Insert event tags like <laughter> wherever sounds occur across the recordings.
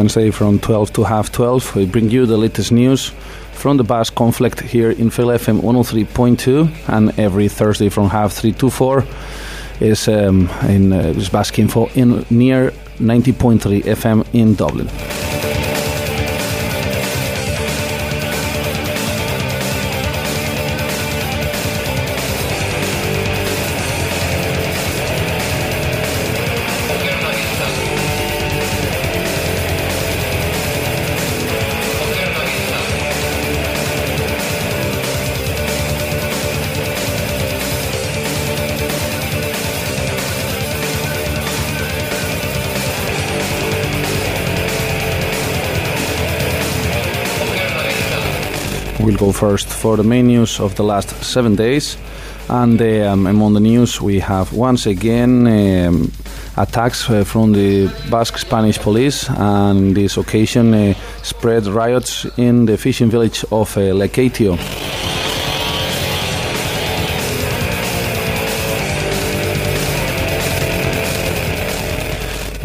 Wednesday from 12 to half 12, we bring you the latest news from the Basque conflict here in Féile FM 103.2, and every Thursday from half 3 to 4 is um, in uh, is Basque Info in near 90.3 FM in Dublin. We'll go first for the main news of the last seven days. And um, among the news, we have once again um, attacks uh, from the Basque Spanish police, and this occasion uh, spread riots in the fishing village of uh.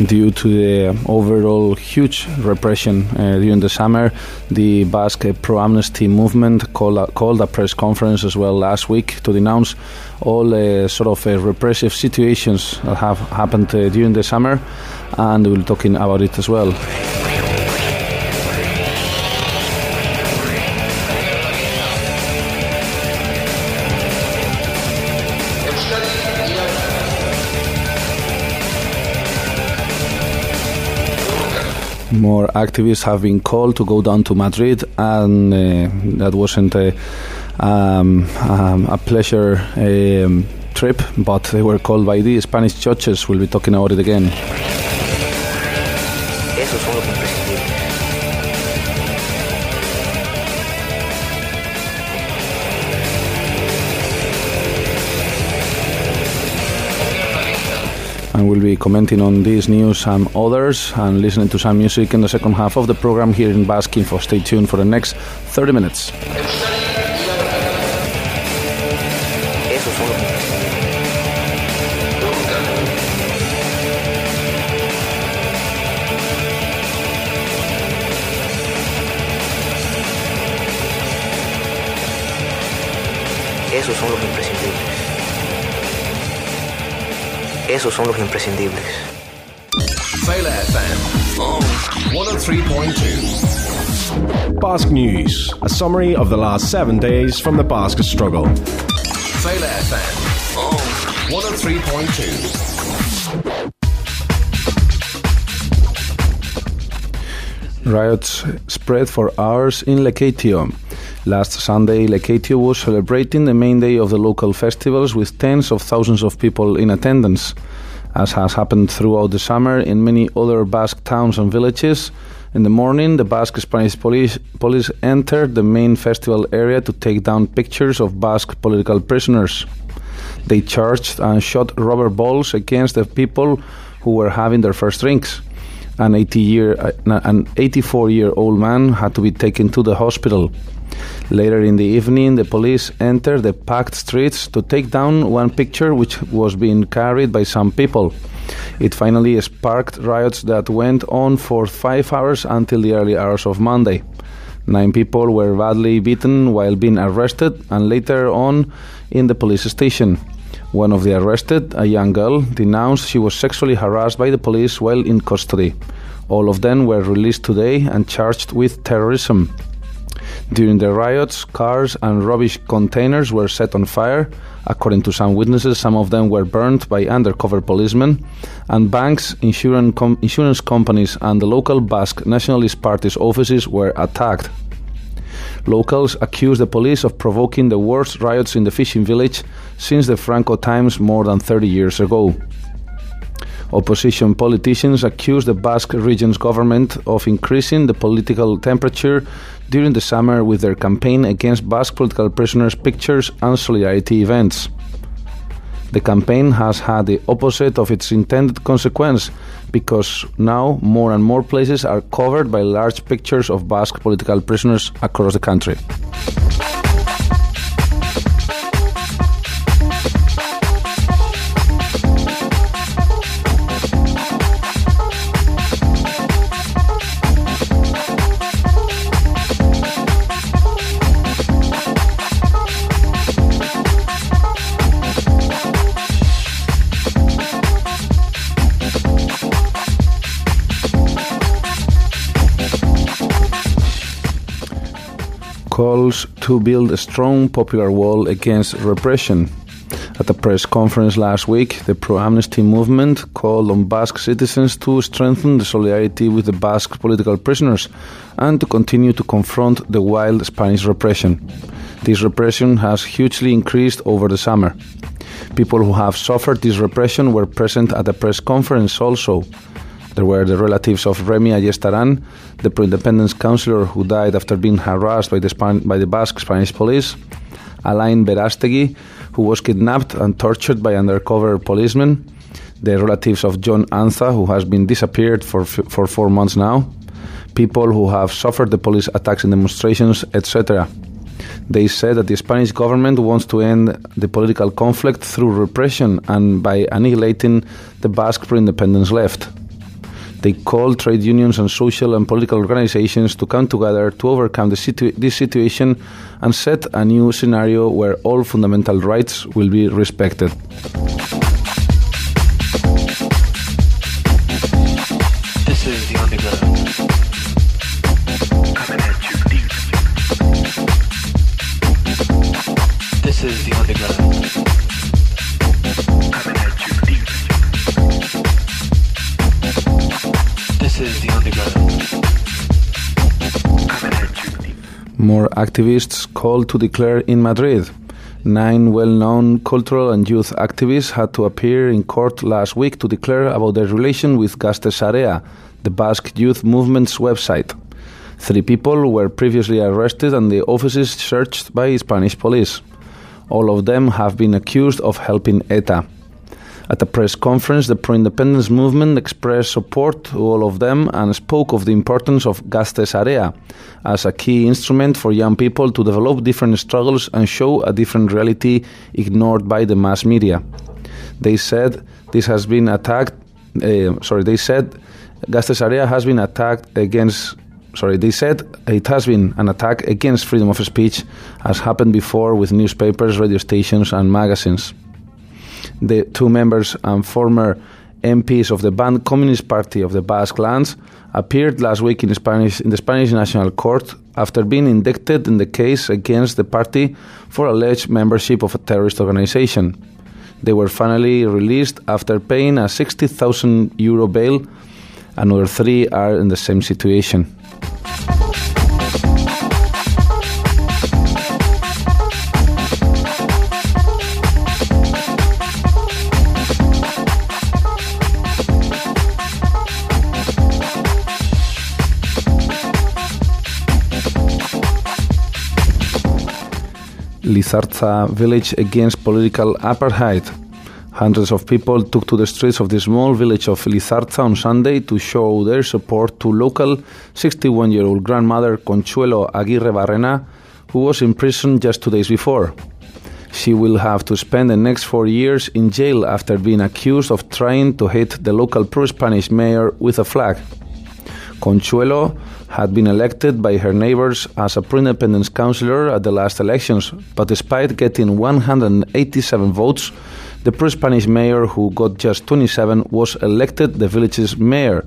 Due to the overall huge repression uh, during the summer. The Basque pro amnesty movement called a, called a press conference as well last week to denounce all uh, sort of uh, repressive situations that have happened uh, during the summer, and we'll be talking about it as well. More activists have been called to go down to Madrid, and uh, that wasn't a, um, um, a pleasure um, trip, but they were called by the Spanish churches. We'll be talking about it again. And we'll be commenting on these news and others and listening to some music in the second half of the program here in Basque Info. Stay tuned for the next 30 minutes. Esos son los imprescindibles. Esos son los imprescindibles. Féile FM on 103.2. Basque News, a summary of the last seven days from the Basque struggle. Féile FM on 103.2. Riots spread for hours in Lekeitio. Last Sunday, Lekeitio was celebrating the main day of the local festivals with tens of thousands of people in attendance. As has happened throughout the summer in many other Basque towns and villages, in the morning, the Basque Spanish police, police entered the main festival area to take down pictures of Basque political prisoners. They charged and shot rubber balls against the people who were having their first drinks. An 80 year, an 84 year old man had to be taken to the hospital. Later in the evening, the police entered the packed streets to take down one picture which was being carried by some people. It finally sparked riots that went on for five hours until the early hours of Monday. Nine people were badly beaten while being arrested and later on in the police station. One of the arrested, a young girl, denounced she was sexually harassed by the police while in custody. All of them were released today and charged with terrorism. During the riots, cars and rubbish containers were set on fire. According to some witnesses, some of them were burned by undercover policemen, and banks, insurance, com- insurance companies, and the local Basque Nationalist Party's offices were attacked. Locals accused the police of provoking the worst riots in the fishing village since the Franco times more than 30 years ago. Opposition politicians accused the Basque region's government of increasing the political temperature during the summer with their campaign against Basque political prisoners' pictures and solidarity events. The campaign has had the opposite of its intended consequence because now more and more places are covered by large pictures of Basque political prisoners across the country. Calls to build a strong popular wall against repression. At a press conference last week, the pro amnesty movement called on Basque citizens to strengthen the solidarity with the Basque political prisoners and to continue to confront the wild Spanish repression. This repression has hugely increased over the summer. People who have suffered this repression were present at the press conference also. There were the relatives of Remy Ayestaran, the pro-independence councillor who died after being harassed by the, Span- by the Basque Spanish police, Alain Berastegui, who was kidnapped and tortured by undercover policemen, the relatives of Jon Anza, who has been disappeared for, f- for four months now, people who have suffered the police attacks in demonstrations, etc. They said that the Spanish government wants to end the political conflict through repression and by annihilating the Basque pro independence left. They called trade unions and social and political organizations to come together to overcome situ- this situation and set a new scenario where all fundamental rights will be respected. This is the underground. This is the More activists called to declare in Madrid. Nine well known cultural and youth activists had to appear in court last week to declare about their relation with Gaztesarea, the Basque youth movement's website. Three people were previously arrested and the offices searched by Spanish police. All of them have been accused of helping ETA. At a press conference, the pro independence movement expressed support to all of them and spoke of the importance of Gaztesarea as a key instrument for young people to develop different struggles and show a different reality ignored by the mass media. They said this has been attacked, uh, sorry, they said Gaztesarea has been attacked against sorry, they said it has been an attack against freedom of speech, as happened before with newspapers, radio stations, and magazines. The two members and former MPs of the banned Communist Party of the Basque Lands appeared last week in, Spanish, in the Spanish National Court after being indicted in the case against the party for alleged membership of a terrorist organization. They were finally released after paying a 60,000 euro bail. Another three are in the same situation. Lizarza village against political apartheid. Hundreds of people took to the streets of the small village of Lizarza on Sunday to show their support to local 61 year old grandmother Consuelo Aguirre Barrena, who was in prison just two days before. She will have to spend the next four years in jail after being accused of trying to hit the local pro Spanish mayor with a flag. Consuelo had been elected by her neighbors as a pro independence councillor at the last elections, but despite getting 187 votes, the pro Spanish mayor, who got just 27, was elected the village's mayor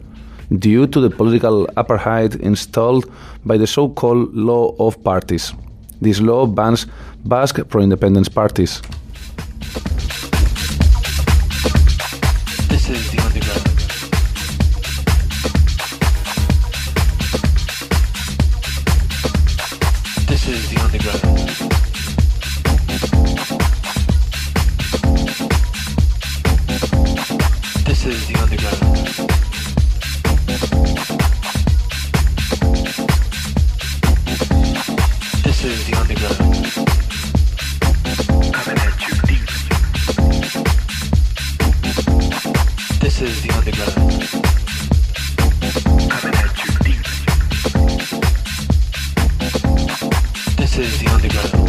due to the political apartheid installed by the so called law of parties. This law bans Basque pro independence parties. Is the underground.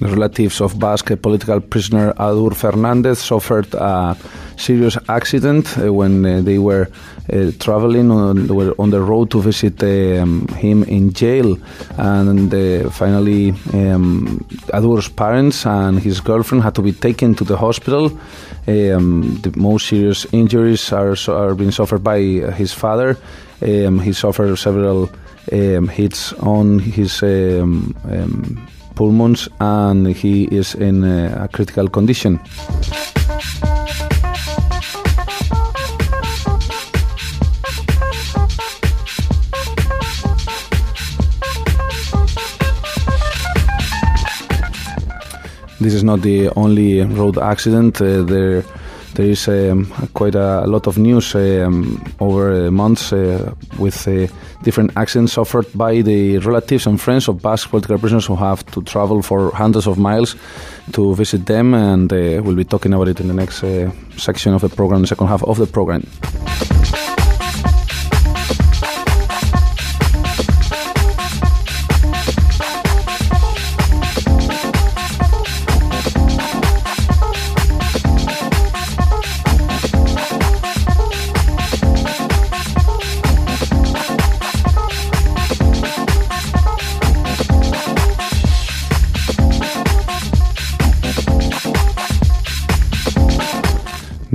The relatives of Basque political prisoner Adur Fernandez suffered a serious accident uh, when uh, they were uh, traveling on, were on the road to visit um, him in jail. And uh, finally, um, Adur's parents and his girlfriend had to be taken to the hospital. Um, the most serious injuries are, are being suffered by his father. Um, he suffered several um, hits on his um, um, pulmons, and he is in uh, a critical condition. This is not the only road accident. Uh, there, there is um, quite a, lot of news um, over months uh, with uh, different accidents suffered by the relatives and friends of Basque political prisoners who have to travel for hundreds of miles to visit them, and uh, we'll be talking about it in the next section of the program, the second half of the program.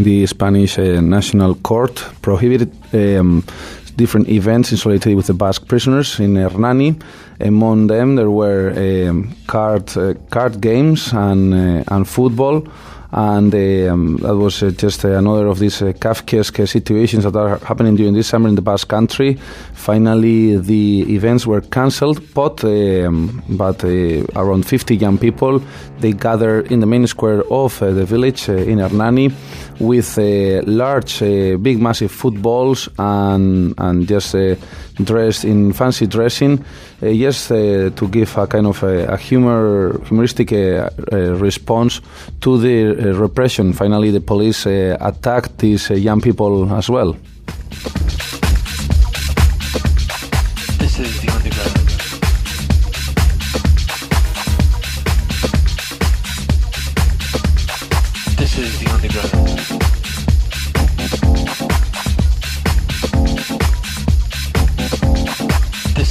The Spanish uh, National Court prohibited um, different events in solidarity with the Basque prisoners in Hernani. Among them, there were um, card uh, card games and uh, and football. And um, that was uh, just another of these uh, Kafkaesque situations that are happening during this summer in the Basque country. Finally, the events were cancelled, but um, but uh, around 50 young people they gathered in the main square of the village in Hernani with uh, large, uh, big, massive footballs and and just uh, dressed in fancy dressing, uh, just uh, to give a kind of a, a humor, humoristic uh, response to the repression. Finally, the police attacked these young people as well.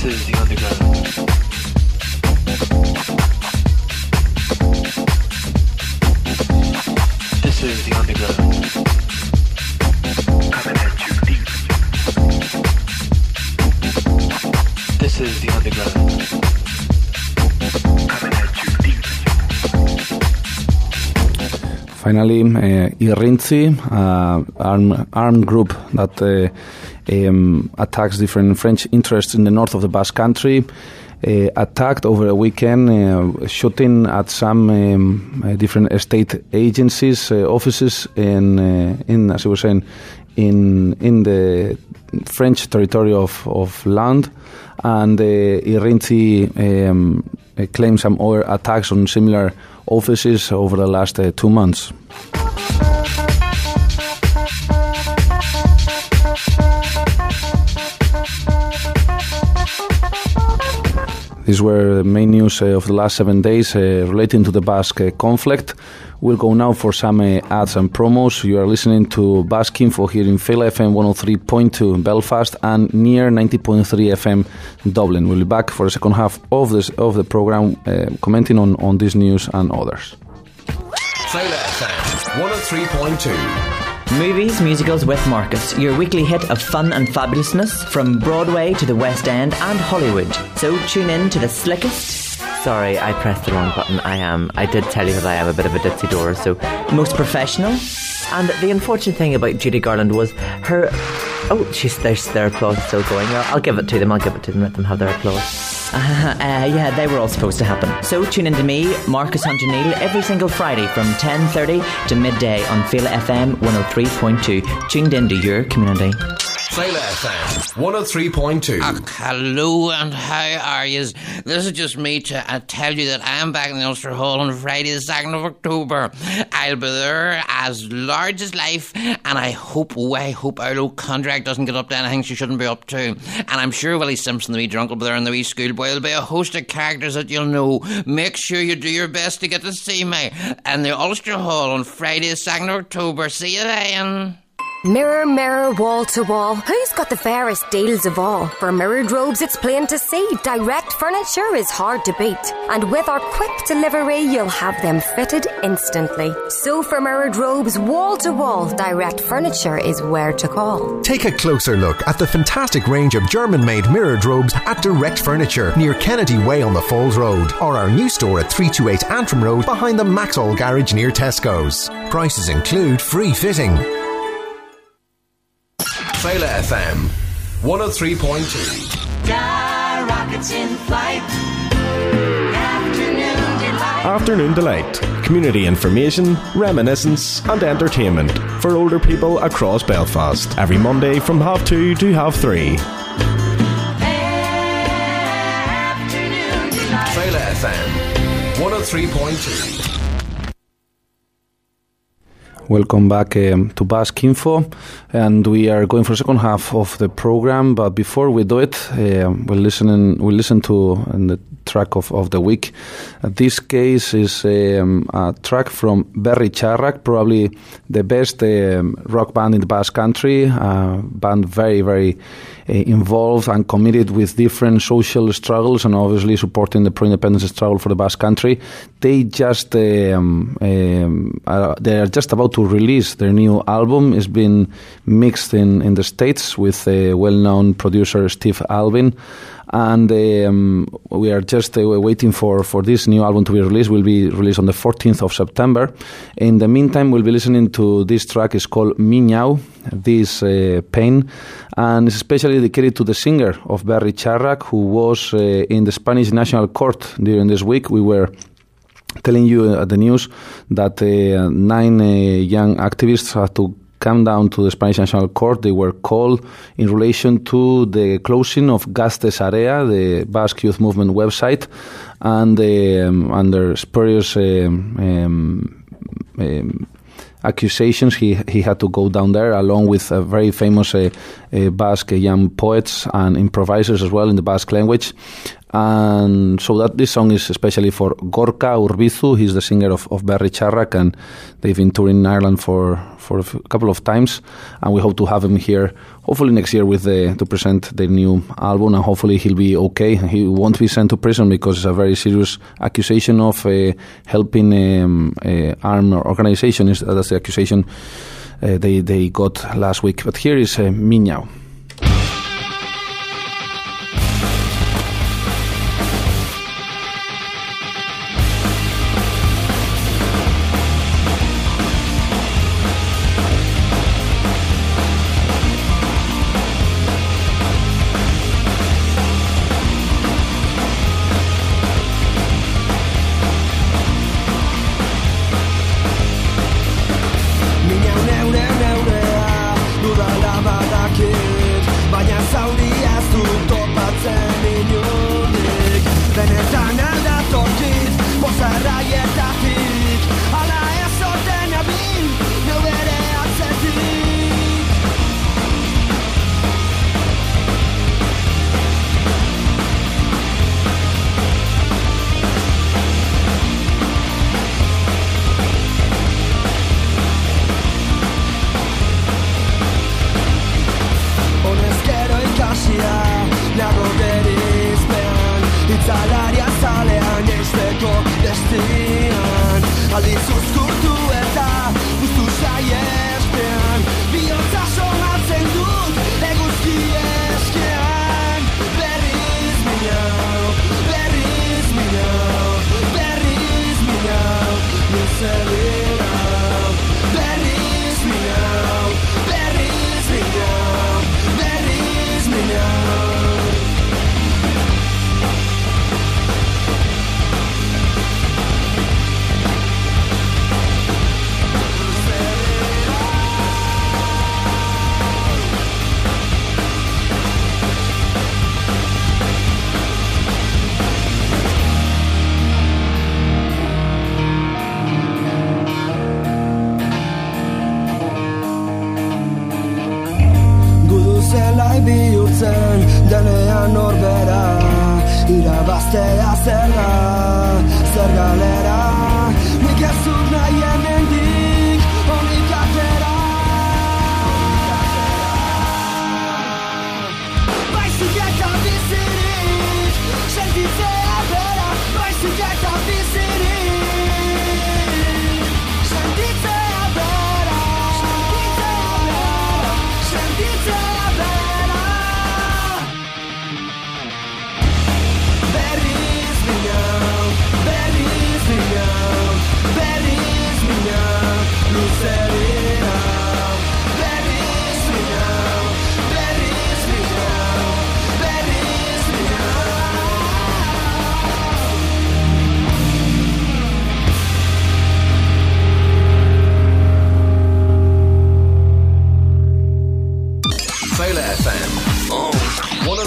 Is the underground. Finally, uh, Irrintzi, uh, armed arm group that uh, um, attacks different French interests in the north of the Basque Country, uh, attacked over a weekend, uh, shooting at some um, uh, different state agencies, uh, offices in, uh, in, as I was saying, in in the French territory of, of land, and uh, Irrintzi um, claims some other attacks on similar offices over the last uh, two months. These were the main news uh, of the last seven days uh, relating to the Basque conflict. We'll go now for some uh, ads and promos. You are listening to Basque Info here in Féile FM 103.2 in Belfast and near 90.3 FM Dublin. We'll be back for the second half of this of the program, commenting on, on this news and others. Féile FM 103.2. Movies, musicals with Marcus, your weekly hit of fun and fabulousness from Broadway to the West End and Hollywood. So tune in to the slickest. Sorry, I pressed the wrong button. I am. I did tell you that I am a bit of a ditzy door, so. Most professional. And the unfortunate thing about Judy Garland was her. Oh, she's there's their applause still going. I'll, I'll give it to them. I'll give it to them. Let them have their applause. Uh, uh, yeah, they were all supposed to happen. So tune in to me, Marcus Hunter every single Friday from 10.30 to midday on Féile FM 103.2. Tuned in to your community. Féile FM 103.2. Ah, hello and how are yous? This is just me to uh, tell you that I am back in the Ulster Hall on Friday the 2nd of October. I'll be there as large as life and I hope, oh, I hope our low contract doesn't get up to anything she shouldn't be up to. And I'm sure Willie Simpson, the wee drunk, will be there and the wee schoolboy. There'll be a host of characters that you'll know. Make sure you do your best to get to see me in the Ulster Hall on Friday the 2nd of October. See you then. Mirror, mirror, wall to wall. Who's got the fairest deals of all? For mirrored robes, it's plain to see. Direct furniture is hard to beat. And with our quick delivery, you'll have them fitted instantly. So for mirrored robes, wall to wall, direct furniture is where to call. Take a closer look at the fantastic range of German made mirrored robes at Direct Furniture near Kennedy Way on the Falls Road, or our new store at 328 Antrim Road behind the Maxol Garage near Tesco's. Prices include free fitting. Trailer FM 103.2. Sky rockets in flight. Afternoon delight. Afternoon Delight. Community information, reminiscence, and entertainment for older people across Belfast. Every Monday from half two to half three. Afternoon delight. Trailer FM 103.2. Welcome back um, to Basque Info, and we are going for the second half of the program. But before we do it, uh, we'll listen. We'll listen to the track of, of the week. Uh, this case is um, a track from Berri Txarrak, probably the best um, rock band in the Basque Country. Band very very uh, involved and committed with different social struggles, and obviously supporting the pro-independence struggle for the Basque Country. They just um, um, they are just about to release their new album. It's been mixed in, in the States with uh, well-known producer Steve Albini. And um, we are just uh, waiting for, for this new album to be released. Will be released on the 14th of September. In the meantime, we'll be listening to this track. It's called Min hau, This uh, Pain, and it's especially dedicated to the singer of Berri Txarrak, who was uh, in the Spanish National Court during this week. We were telling you at the news that uh, nine uh, young activists had to come down to the Spanish National Court. They were called in relation to the closing of Gaztesarea, the Basque Youth Movement website, and um, under spurious um, um, um, accusations, he he had to go down there along with uh, very famous uh, uh, Basque young poets and improvisers as well in the Basque language. And so that this song is especially for Gorka Urbizu. He's the singer of, of Berri Txarrak, and they've been touring in Ireland for, for a f- couple of times. And we hope to have him here, hopefully next year, with the, to present their new album. And hopefully he'll be okay. He won't be sent to prison because it's a very serious accusation of uh, helping um, armed organization. That's the accusation uh, they they got last week. But here is uh, Min hau.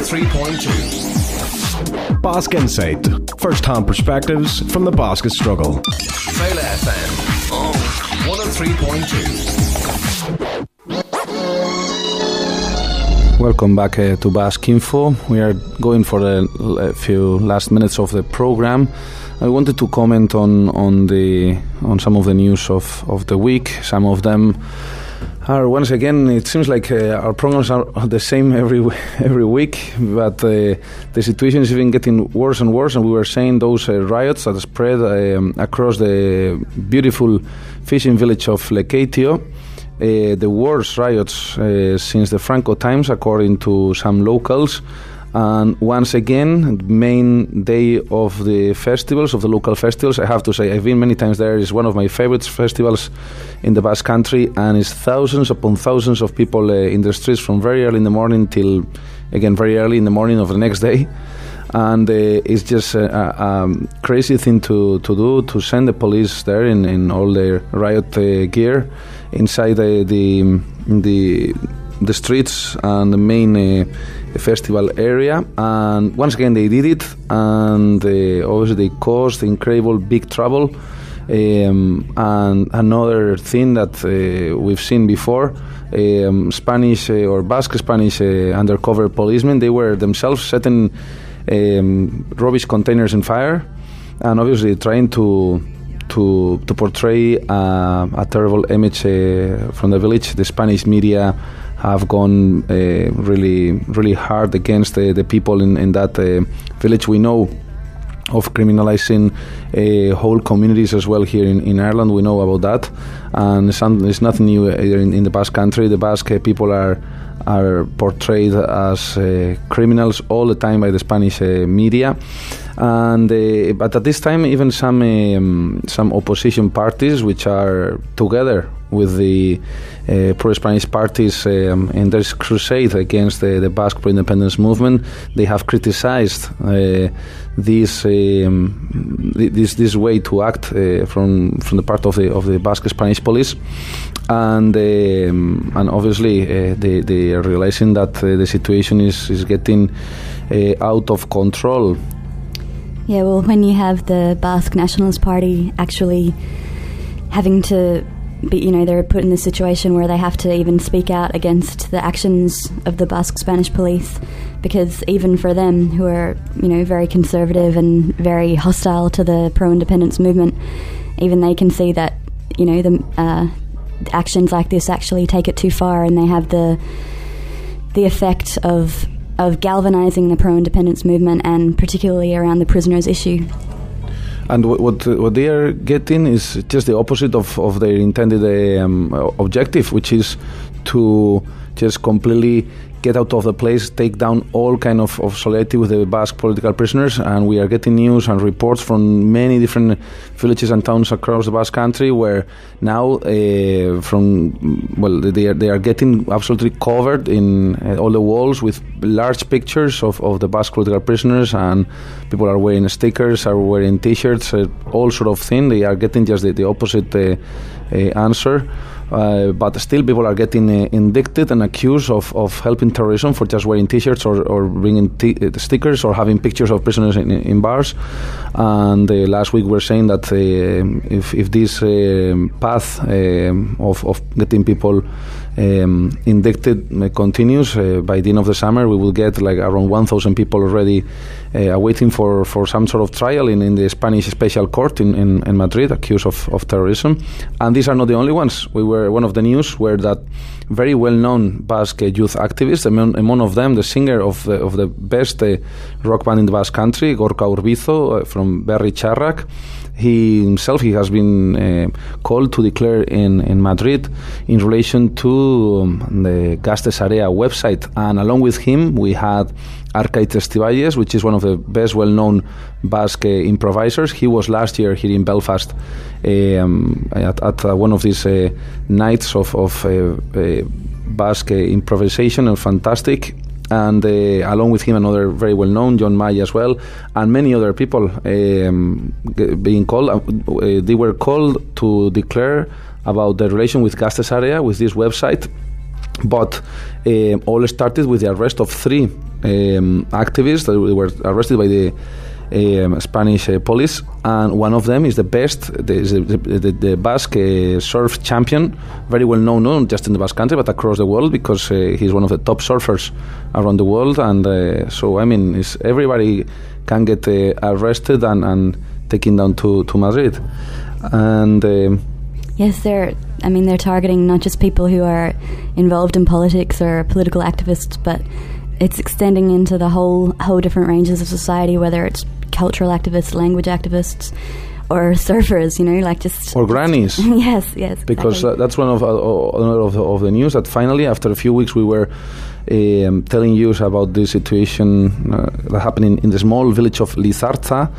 103.2. Basque Insight. First hand perspectives from the Basque struggle. Féile FM 103.2. Welcome back uh, to Basque Info. We are going for a, a few last minutes of the program. I wanted to comment on on the on some of the news of, of the week. Some of them once again. It seems like uh, our problems are <laughs> the same every <laughs> every week, but uh, the situation is even getting worse and worse. And we were saying those uh, riots that spread um, across the beautiful fishing village of Lekeitio uh, the worst riots uh, since the Franco times, according to some locals. And once again, main day of the festivals, of the local festivals, I have to say, I've been many times there. It's one of my favorite festivals in the Basque Country, and it's thousands upon thousands of people uh, in the streets from very early in the morning till, again, very early in the morning of the next day and uh, it's just a, a, crazy thing to, to do to send the police there in, in all their riot uh, gear inside the, the the the streets and the main uh, festival area and once again they did it and uh, obviously they caused incredible big trouble um, and another thing that uh, we've seen before um, Spanish uh, or Basque Spanish uh, undercover policemen they were themselves setting um, rubbish containers in fire, and obviously trying to to to portray uh, a terrible image from the village. The Spanish media have gone uh, really really hard against the, people in in that uh, village. We know of criminalizing uh, whole communities as well here in, in Ireland. We know about that, and it's, it's nothing new in, in the Basque country. The Basque people are are portrayed as uh, criminals all the time by the Spanish uh, media. And uh, but at this time, even some um, some opposition parties, which are together with the uh, pro-Spanish parties um, in this crusade against the, the Basque pro-independence movement, they have criticized uh, this um, this this way to act uh, from from the part of the of the Basque Spanish police, and um, and obviously uh, they they are realizing that uh, the situation is is getting uh, out of control. Yeah, well, when you have the Basque Nationalist Party actually having to be, you know, they're put in this situation where they have to even speak out against the actions of the Basque Spanish police, because even for them, who are, you know, very conservative and very hostile to the pro independence movement, even they can see that, you know, the uh, actions like this actually take it too far and they have the the effect of of galvanizing the pro independence movement and particularly around the prisoners issue. And what what, they are getting is just the opposite of, of their intended um, objective, which is to just completely get out of the place, take down all kind of, of solidarity with the Basque political prisoners, and we are getting news and reports from many different villages and towns across the Basque country where now uh, from well they are they are getting absolutely covered in uh, all the walls with large pictures of, of the Basque political prisoners, and people are wearing stickers, are wearing T-shirts, uh, all sort of thing. They are getting just the, the opposite uh, uh, answer. Uh, but still, people are getting uh, indicted and accused of, of helping terrorism for just wearing T-shirts or, or bringing t- uh, stickers or having pictures of prisoners in, in bars. And uh, last week we were saying that uh, if, if this path of, of getting people um, indicted uh, continues, uh, by the end of the summer we will get like around 1,000 people already uh, waiting for, for some sort of trial in, in the Spanish Special Court in, in, in Madrid, accused of, of terrorism. And these are not the only ones. We were one of the news where that very well-known Basque youth activist, among, among of them the singer of the, of the best uh, rock band in the Basque country, Gorka Urbizu uh, from Berri Txarrak, he himself he has been uh, called to declare in, in Madrid in relation to um, the Gaztesarea website. And along with him we had Arcaiz Estivalles which is one of the best well-known Basque uh, improvisers. He was last year here in Belfast um, at, at uh, one of these uh, nights of, of uh, uh, Basque improvisation and fantastic and uh, along with him another very well known John May as well and many other people um, being called uh, they were called to declare about the relation with Gaztesarea with this website But um, all started with the arrest of three um, activists that were arrested by the um, Spanish uh, police, and one of them is the best, the, the, the, the Basque uh, surf champion, very well known, not just in the Basque country but across the world because uh, he's one of the top surfers around the world. And so, I mean, everybody can get arrested and, and taken down to, to Madrid. And um, Yes, they're. I mean, they're targeting not just people who are involved in politics or political activists, but it's extending into the whole whole different ranges of society. Whether it's cultural activists, language activists, or surfers, you know, like just or grannies. <laughs> yes, yes, because exactly. uh, that's one of, uh, uh, of, the, of the news that finally, after a few weeks, we were um, telling you about the situation uh, that happened in, in the small village of Lizarza.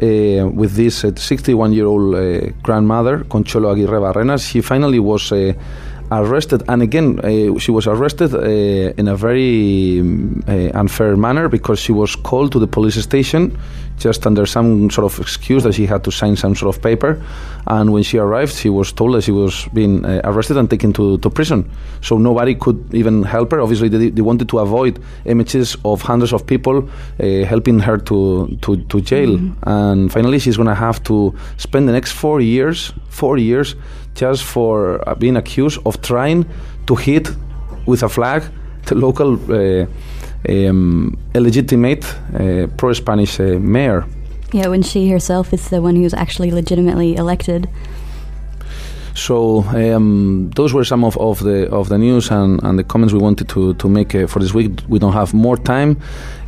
Uh, with this 61 year old uh, grandmother, Consuelo Aguirre Barrenas, she finally was uh, arrested. And again, uh, she was arrested uh, in a very um, uh, unfair manner because she was called to the police station just under some sort of excuse that she had to sign some sort of paper. And when she arrived, she was told that she was being uh, arrested and taken to, to prison. So nobody could even help her. Obviously, they, they wanted to avoid images of hundreds of people uh, helping her to, to, to jail. And finally, she's going to have to spend the next four years, four years, just for uh, being accused of trying to hit with a flag the local uh, um, illegitimate uh, pro-Spanish uh, mayor. yeah, when she herself is the one who's actually legitimately elected. So um, those were some of, of the of the news and, and the comments we wanted to to make uh, for this week. We don't have more time.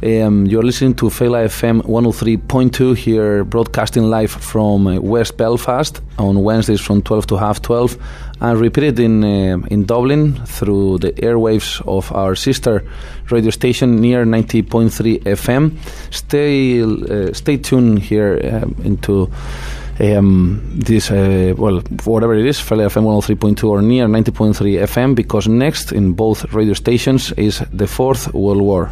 Um, you're listening to Féile FM 103.2 here, broadcasting live from uh, West Belfast on Wednesdays from 12 to half 12, and repeated in uh, in Dublin through the airwaves of our sister radio station near 90.3 FM. Stay uh, stay tuned here um, into um, this, uh, well, whatever it is, Féile FM 103.2 or near 90.3 FM, because next in both radio stations is the Fourth World War.